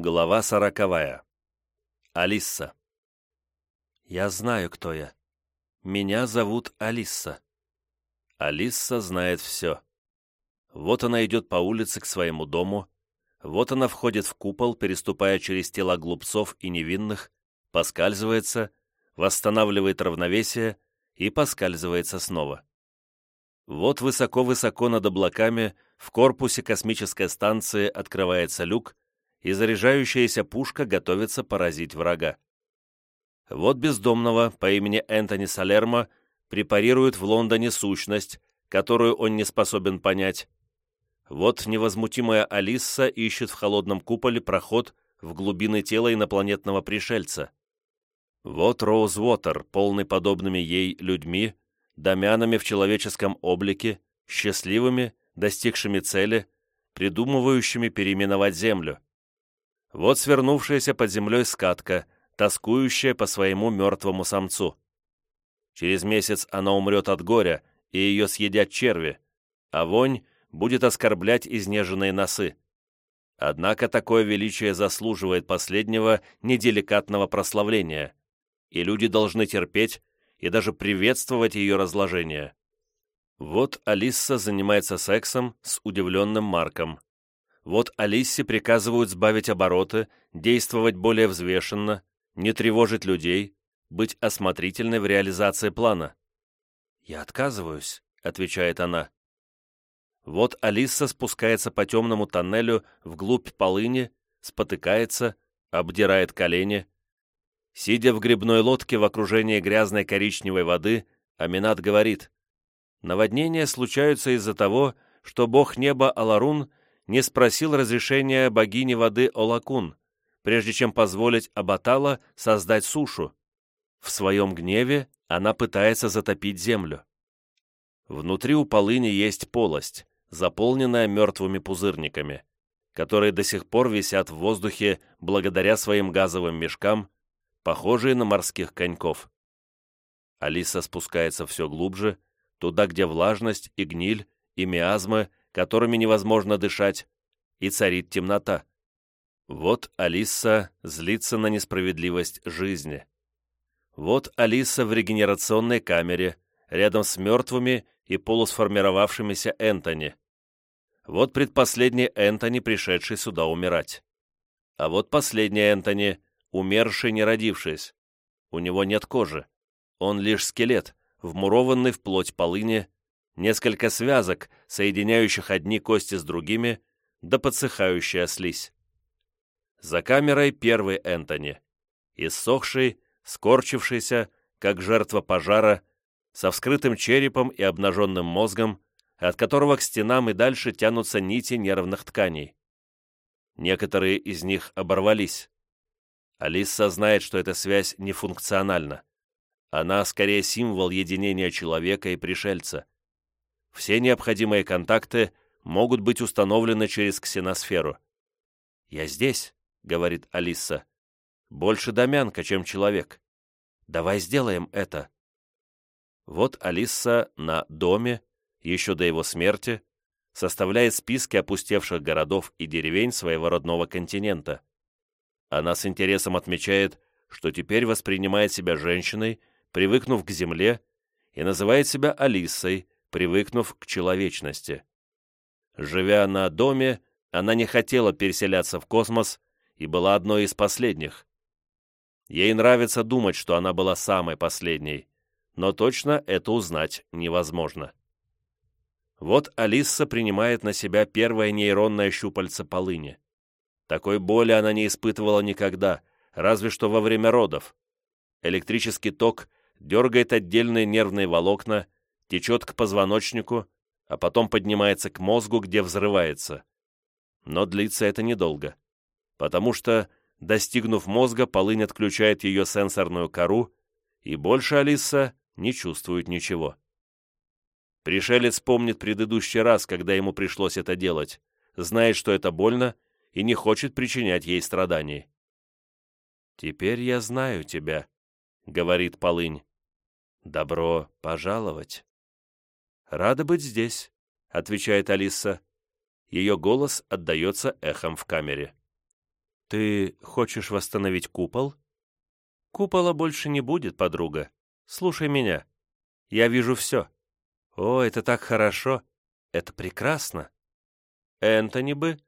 Глава сороковая. Алисса. Я знаю, кто я. Меня зовут Алисса. Алисса знает все. Вот она идет по улице к своему дому, вот она входит в купол, переступая через тела глупцов и невинных, поскальзывается, восстанавливает равновесие и поскальзывается снова. Вот высоко-высоко над облаками в корпусе космической станции открывается люк, и заряжающаяся пушка готовится поразить врага. Вот бездомного по имени Энтони Салермо препарирует в Лондоне сущность, которую он не способен понять. Вот невозмутимая Алисса ищет в холодном куполе проход в глубины тела инопланетного пришельца. Вот Роуз Уотер, полный подобными ей людьми, домянами в человеческом облике, счастливыми, достигшими цели, придумывающими переименовать Землю. Вот свернувшаяся под землей скатка, тоскующая по своему мертвому самцу. Через месяц она умрет от горя, и ее съедят черви, а вонь будет оскорблять изнеженные носы. Однако такое величие заслуживает последнего неделикатного прославления, и люди должны терпеть и даже приветствовать ее разложение. Вот Алисса занимается сексом с удивленным Марком. Вот Алиссе приказывают сбавить обороты, действовать более взвешенно, не тревожить людей, быть осмотрительной в реализации плана. «Я отказываюсь», — отвечает она. Вот Алиса спускается по темному тоннелю вглубь полыни, спотыкается, обдирает колени. Сидя в грибной лодке в окружении грязной коричневой воды, Аминат говорит, «Наводнения случаются из-за того, что бог неба Аларун не спросил разрешения богини воды Олакун, прежде чем позволить Абатала создать сушу. В своем гневе она пытается затопить землю. Внутри у полыни есть полость, заполненная мертвыми пузырниками, которые до сих пор висят в воздухе благодаря своим газовым мешкам, похожие на морских коньков. Алиса спускается все глубже, туда, где влажность и гниль, и миазмы которыми невозможно дышать, и царит темнота. Вот Алиса злится на несправедливость жизни. Вот Алиса в регенерационной камере, рядом с мертвыми и полусформировавшимися Энтони. Вот предпоследний Энтони, пришедший сюда умирать. А вот последний Энтони, умерший, не родившись. У него нет кожи. Он лишь скелет, вмурованный в плоть полыни, несколько связок, соединяющих одни кости с другими, да подсыхающая слизь. За камерой первый Энтони, иссохший, скорчившийся, как жертва пожара, со вскрытым черепом и обнаженным мозгом, от которого к стенам и дальше тянутся нити нервных тканей. Некоторые из них оборвались. Алиса знает, что эта связь нефункциональна. Она скорее символ единения человека и пришельца. Все необходимые контакты могут быть установлены через ксеносферу. «Я здесь», — говорит Алиса. «Больше домянка, чем человек. Давай сделаем это». Вот Алиса на доме, еще до его смерти, составляет списки опустевших городов и деревень своего родного континента. Она с интересом отмечает, что теперь воспринимает себя женщиной, привыкнув к земле, и называет себя Алисой, привыкнув к человечности. Живя на доме, она не хотела переселяться в космос и была одной из последних. Ей нравится думать, что она была самой последней, но точно это узнать невозможно. Вот Алиса принимает на себя первое нейронное щупальце полыни. Такой боли она не испытывала никогда, разве что во время родов. Электрический ток дергает отдельные нервные волокна, течет к позвоночнику, а потом поднимается к мозгу, где взрывается. Но длится это недолго, потому что, достигнув мозга, полынь отключает ее сенсорную кору, и больше Алиса не чувствует ничего. Пришелец помнит предыдущий раз, когда ему пришлось это делать, знает, что это больно, и не хочет причинять ей страданий. «Теперь я знаю тебя», — говорит полынь. «Добро пожаловать». «Рада быть здесь», — отвечает Алиса. Ее голос отдается эхом в камере. «Ты хочешь восстановить купол?» «Купола больше не будет, подруга. Слушай меня. Я вижу все. О, это так хорошо. Это прекрасно. Энтони бы.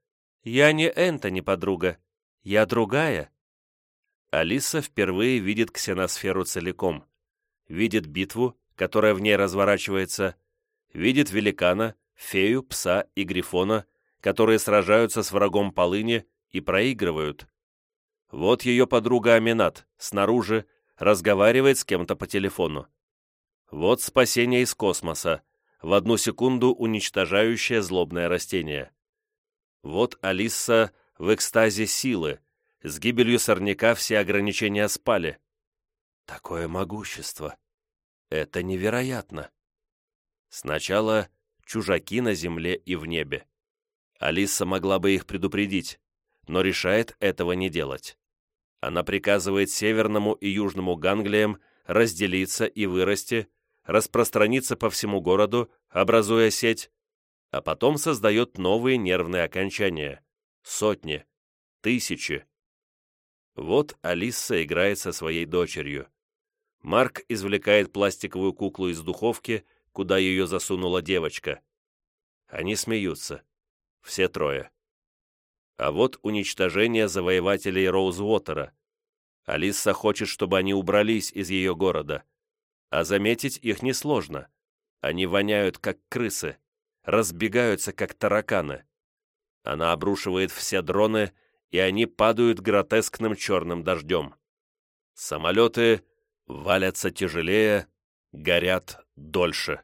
Я не Энтони, подруга. Я другая». Алиса впервые видит ксеносферу целиком. Видит битву, которая в ней разворачивается, видит великана, фею, пса и грифона, которые сражаются с врагом полыни и проигрывают. Вот ее подруга Аминат, снаружи, разговаривает с кем-то по телефону. Вот спасение из космоса, в одну секунду уничтожающее злобное растение. Вот Алиса в экстазе силы, с гибелью сорняка все ограничения спали. Такое могущество! Это невероятно! Сначала чужаки на земле и в небе. Алиса могла бы их предупредить, но решает этого не делать. Она приказывает северному и южному ганглиям разделиться и вырасти, распространиться по всему городу, образуя сеть, а потом создает новые нервные окончания. Сотни, тысячи. Вот Алиса играет со своей дочерью. Марк извлекает пластиковую куклу из духовки, куда ее засунула девочка. Они смеются. Все трое. А вот уничтожение завоевателей Роузвотера. Алиса хочет, чтобы они убрались из ее города. А заметить их несложно. Они воняют, как крысы, разбегаются, как тараканы. Она обрушивает все дроны, и они падают гротескным черным дождем. Самолеты валятся тяжелее, горят дольше.